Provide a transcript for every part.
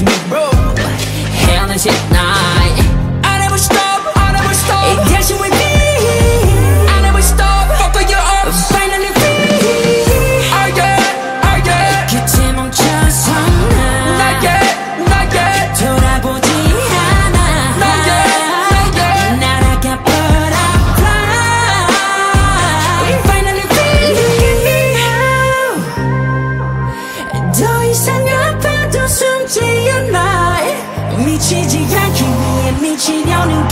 we broke Hell and shit, nah. ချီချီရခင်ရဲ့မိချီညောင်းနေ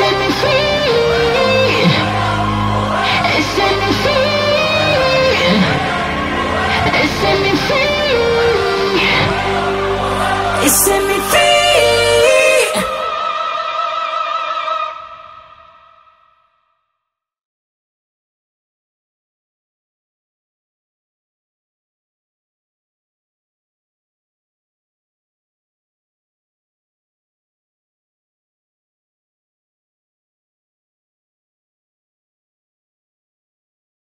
Let me